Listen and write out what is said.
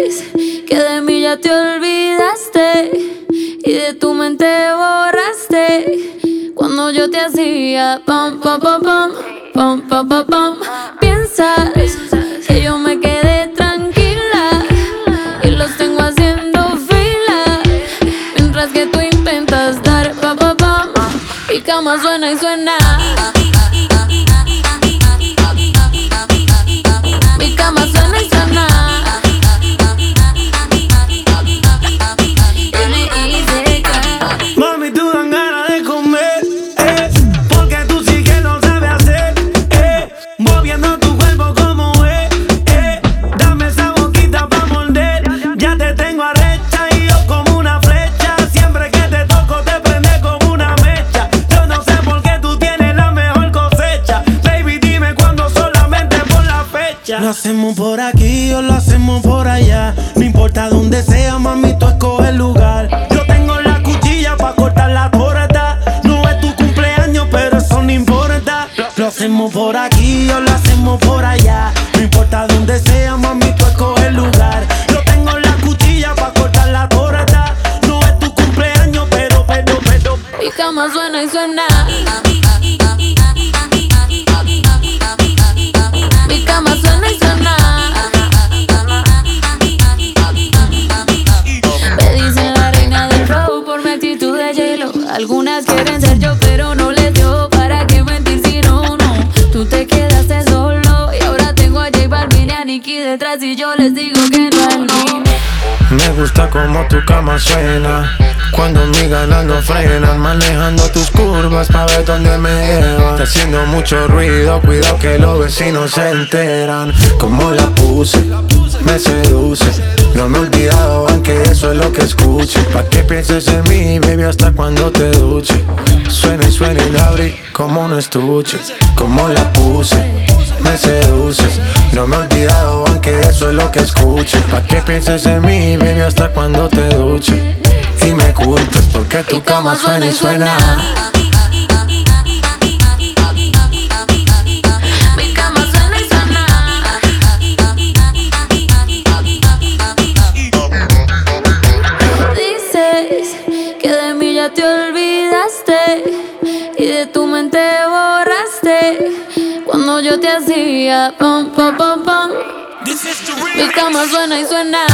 Que de mí ya te olvidaste y de tu mente borraste cuando yo te hacía pam pam pam pam pam pam pam pam. Piensas que yo me quedé tranquila y los tengo haciendo fila mientras que tú intentas dar pam pam pam. Mi cama suena y suena. Lo hacemos por aquí o lo hacemos por allá, no importa dónde sea, mami, tú escoge el lugar. Yo tengo la cuchilla pa' cortar la torta. No es tu cumpleaños, pero eso no importa. Lo hacemos por aquí o lo hacemos por allá. No importa dónde sea, mami, tú escoge el lugar. Yo tengo la cuchilla pa' cortar la torta. No es tu cumpleaños, pero, pero, pero. Mi cama suena y suena. Algunas quieren ser yo, pero no les dio. ¿Para qué mentir si no, no? Tú te quedaste solo y ahora tengo a J Balvin y a detrás y yo les digo que no, no. Me gusta como tu cama suena Cuando mi ganas no frenan Manejando tus curvas pa' ver dónde me llevan Está haciendo mucho ruido Cuidado que los vecinos se enteran Como la puse, me seduce. No me he olvidado aunque eso es lo que escuche. Pa' que pienses en mí, baby, hasta cuando te duche. Suena y suena y la abrí como un estuche. Como la puse me seduces No me he olvidado aunque eso es lo que escuche. Pa' que pienses en mí, baby, hasta cuando te duche. Y me culpes porque tu cama suena y suena te olvidaste y de tu mente borraste cuando yo te hacía pam pam pam pam. Mi cama suena y suena.